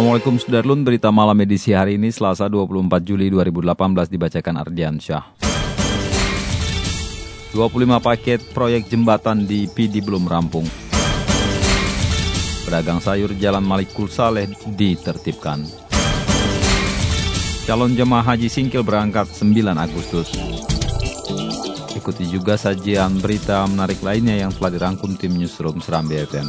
Assalamualaikum Sudarlun, berita malam edisi hari ini Selasa 24 Juli 2018 dibacakan Ardian Syah. 25 paket proyek jembatan di PD belum rampung. Pedagang sayur Jalan Malikul Saleh ditertibkan. Calon jemaah haji singkil berangkat 9 Agustus. Ikuti juga sajian berita menarik lainnya yang telah dirangkum tim Newsroom Seram BFM.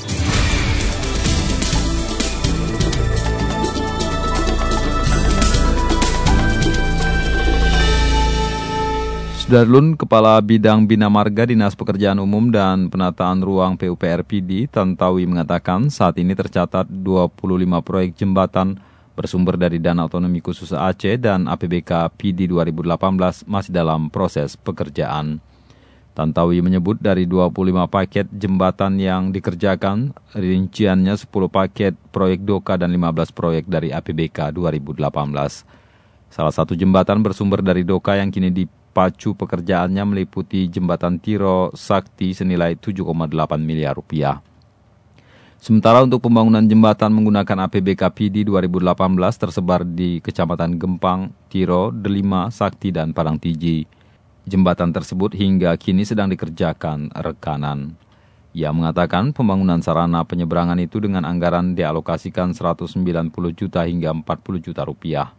Sudarlun, Kepala Bidang Bina Marga Dinas Pekerjaan Umum dan Penataan Ruang PUPR PD, Tantawi mengatakan saat ini tercatat 25 proyek jembatan bersumber dari Dana Otonomi Khusus Aceh dan APBK PD 2018 masih dalam proses pekerjaan. Tantawi menyebut dari 25 paket jembatan yang dikerjakan, rinciannya 10 paket proyek DOKA dan 15 proyek dari APBK 2018. Salah satu jembatan bersumber dari DOKA yang kini di pacu pekerjaannya meliputi jembatan Tiro Sakti senilai 7,8 miliar rupiah. Sementara untuk pembangunan jembatan menggunakan APBK PD 2018 tersebar di Kecamatan Gempang, Tiro, Delima, Sakti, dan Padang Tiji. Jembatan tersebut hingga kini sedang dikerjakan rekanan. Ia mengatakan pembangunan sarana penyeberangan itu dengan anggaran dialokasikan 190 juta hingga 40 juta rupiah.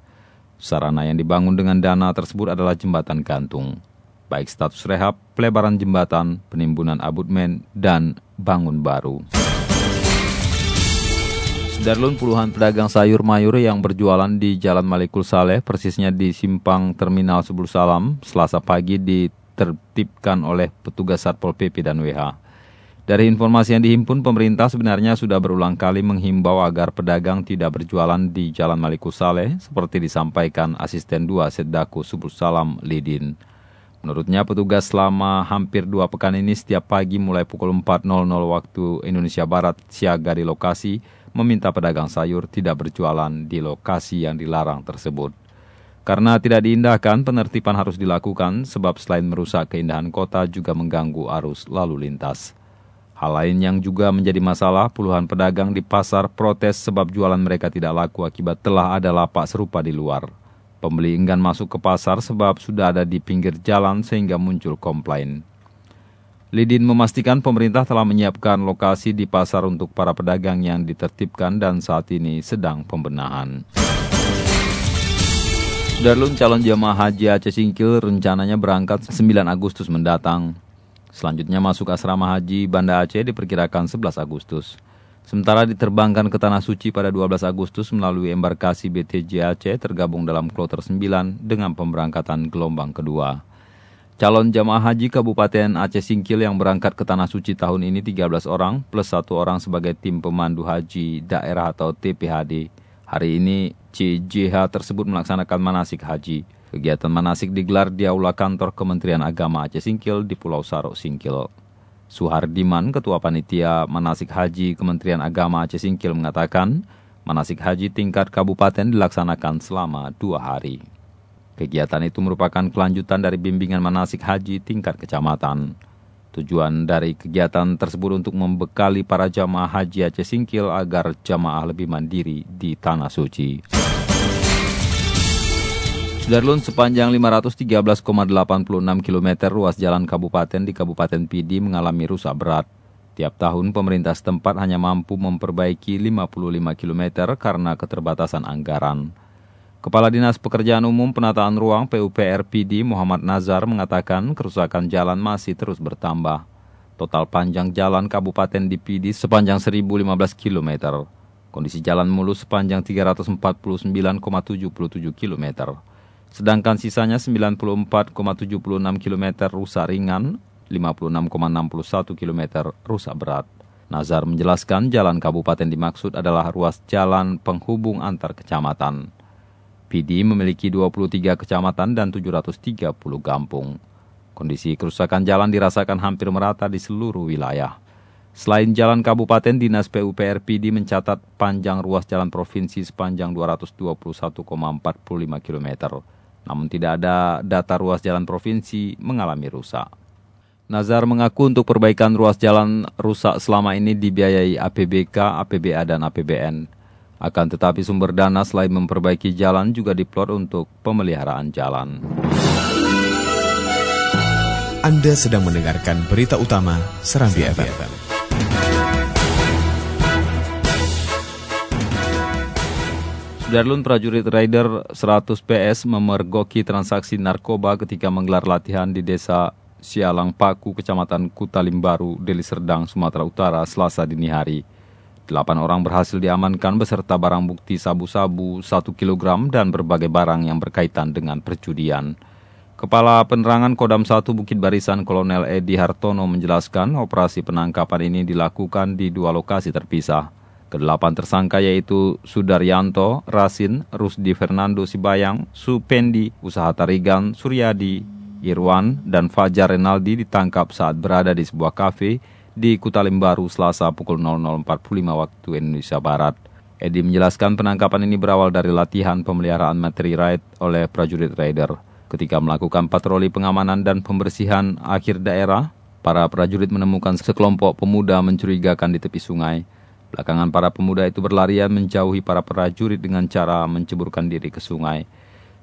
Sarana yang dibangun dengan dana tersebut adalah jembatan gantung, baik status rehab, pelebaran jembatan, penimbunan abutmen, dan bangun baru. Darlun puluhan pedagang sayur mayur yang berjualan di Jalan Malikul Saleh, persisnya di Simpang Terminal Subul Salam, selasa pagi ditertibkan oleh petugas Satpol PP dan WH. Dari informasi yang dihimpun, pemerintah sebenarnya sudah berulang kali menghimbau agar pedagang tidak berjualan di Jalan Malikul Saleh, seperti disampaikan Asisten 2 Seddaku Subul Salam Lidin. Menurutnya, petugas selama hampir dua pekan ini setiap pagi mulai pukul 4.00 waktu Indonesia Barat siaga di lokasi, meminta pedagang sayur tidak berjualan di lokasi yang dilarang tersebut. Karena tidak diindahkan, penertiban harus dilakukan sebab selain merusak keindahan kota juga mengganggu arus lalu lintas. Hal lain yang juga menjadi masalah, puluhan pedagang di pasar protes sebab jualan mereka tidak laku akibat telah ada lapak serupa di luar. Pembeli enggan masuk ke pasar sebab sudah ada di pinggir jalan sehingga muncul komplain. Lidin memastikan pemerintah telah menyiapkan lokasi di pasar untuk para pedagang yang ditertibkan dan saat ini sedang pembenahan. Darlun calon jemaah haji Aceh Singkil rencananya berangkat 9 Agustus mendatang. Selanjutnya masuk asrama haji Banda Aceh diperkirakan 11 Agustus. Sementara diterbangkan ke Tanah Suci pada 12 Agustus melalui embarkasi BTJ Aceh tergabung dalam kloter 9 dengan pemberangkatan gelombang kedua. Calon jamaah haji Kabupaten Aceh Singkil yang berangkat ke Tanah Suci tahun ini 13 orang plus satu orang sebagai tim pemandu haji daerah atau TPHD. Hari ini CJH tersebut melaksanakan manasik haji. Kegiatan manasik digelar di Aula Kantor Kementerian Agama Aceh Singkil di Pulau Sarok Singkil. Suhardiman, Ketua Panitia Manasik Haji Kementerian Agama Aceh Singkil mengatakan, manasik haji tingkat kabupaten dilaksanakan selama dua hari. Kegiatan itu merupakan kelanjutan dari bimbingan manasik haji tingkat kecamatan. Tujuan dari kegiatan tersebut untuk membekali para jamaah haji Aceh Singkil agar jamaah lebih mandiri di Tanah Suci. Sudarlun sepanjang 513,86 km ruas jalan kabupaten di Kabupaten Pidi mengalami rusak berat. Tiap tahun pemerintah setempat hanya mampu memperbaiki 55 km karena keterbatasan anggaran. Kepala Dinas Pekerjaan Umum Penataan Ruang PUPR PD Muhammad Nazar mengatakan kerusakan jalan masih terus bertambah. Total panjang jalan Kabupaten di Pidi sepanjang 1015 km. Kondisi jalan mulus sepanjang 349,77 km. Sedangkan sisanya 94,76 km rusak ringan, 56,61 km rusak berat. Nazar menjelaskan jalan kabupaten dimaksud adalah ruas jalan penghubung antar kecamatan. PD memiliki 23 kecamatan dan 730 kampung. Kondisi kerusakan jalan dirasakan hampir merata di seluruh wilayah. Selain jalan kabupaten, Dinas PUPR PD mencatat panjang ruas jalan provinsi sepanjang 221,45 km. Namun tidak ada data ruas jalan provinsi mengalami rusak. Nazar mengaku untuk perbaikan ruas jalan rusak selama ini dibiayai APBK, APBA, dan APBN. Akan tetapi sumber dana selain memperbaiki jalan juga diplot untuk pemeliharaan jalan. Anda sedang mendengarkan berita utama Serambi FM. Sudarlun prajurit Rider 100 PS memergoki transaksi narkoba ketika menggelar latihan di desa Sialang Paku, Kecamatan Kutalimbaru, Deli Serdang, Sumatera Utara, Selasa dini hari. Delapan orang berhasil diamankan beserta barang bukti sabu-sabu 1 kg dan berbagai barang yang berkaitan dengan perjudian. Kepala Penerangan Kodam 1 Bukit Barisan Kolonel Edi Hartono menjelaskan operasi penangkapan ini dilakukan di dua lokasi terpisah. Kedelapan tersangka yaitu Sudaryanto, Rasin, Rusdi Fernando Sibayang, Supendi, Usaha Tarigan, Suryadi, Irwan, dan Fajar Renaldi ditangkap saat berada di sebuah kafe di Kutalimbaru Selasa pukul 00.45 waktu Indonesia Barat. Edi menjelaskan penangkapan ini berawal dari latihan pemeliharaan materi raid oleh prajurit raider. Ketika melakukan patroli pengamanan dan pembersihan akhir daerah, para prajurit menemukan sekelompok pemuda mencurigakan di tepi sungai. Belakangan para pemuda itu berlarian menjauhi para prajurit dengan cara menceburkan diri ke sungai.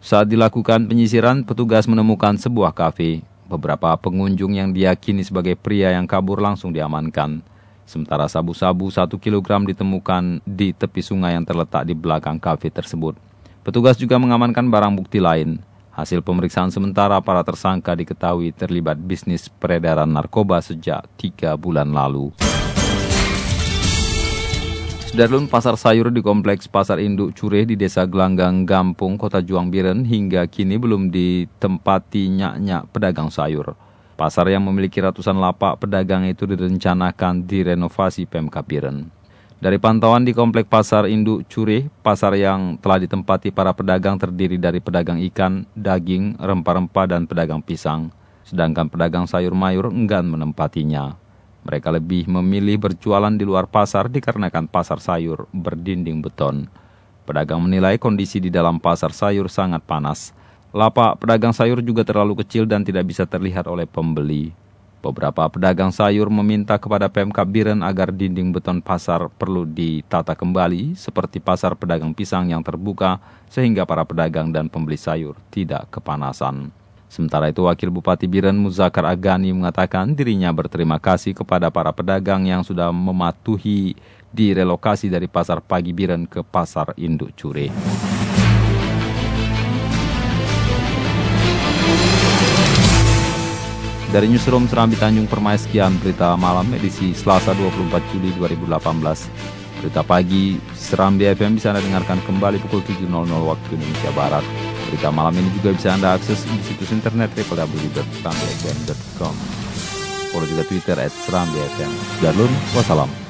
Saat dilakukan penyisiran, petugas menemukan sebuah kafe. Beberapa pengunjung yang diyakini sebagai pria yang kabur langsung diamankan. Sementara sabu-sabu 1 kg ditemukan di tepi sungai yang terletak di belakang kafe tersebut. Petugas juga mengamankan barang bukti lain, Hasil pemeriksaan sementara para tersangka diketahui terlibat bisnis peredaran narkoba sejak tiga bulan lalu. Sudarlun pasar sayur di kompleks Pasar Induk Cureh di Desa Gelanggang, Gampung, Kota Juang Biren hingga kini belum ditempati nyak-nyak pedagang sayur. Pasar yang memiliki ratusan lapak pedagang itu direncanakan direnovasi Pemkap Biren. Dari pantauan di Komplek Pasar Induk Curih, pasar yang telah ditempati para pedagang terdiri dari pedagang ikan, daging, rempah-rempah, dan pedagang pisang. Sedangkan pedagang sayur mayur enggan menempatinya. Mereka lebih memilih berjualan di luar pasar dikarenakan pasar sayur berdinding beton. Pedagang menilai kondisi di dalam pasar sayur sangat panas. Lapak pedagang sayur juga terlalu kecil dan tidak bisa terlihat oleh pembeli. Beberapa pedagang sayur meminta kepada Pemkap Biren agar dinding beton pasar perlu ditata kembali seperti pasar pedagang pisang yang terbuka sehingga para pedagang dan pembeli sayur tidak kepanasan. Sementara itu Wakil Bupati Biren Muzakar Agani mengatakan dirinya berterima kasih kepada para pedagang yang sudah mematuhi direlokasi dari pasar pagi Biren ke pasar induk Cure. Dari Newsroom Serambi Tanjung Permai sekian berita malam edisi Selasa 24 Juli 2018. Berita pagi Serambi FM bisa Anda dengarkan kembali pukul 7.00 waktu Indonesia Barat. Berita malam ini juga bisa Anda akses di situs internet www.serambifm.com. Follow juga Twitter at Serambi FM. Wassalam.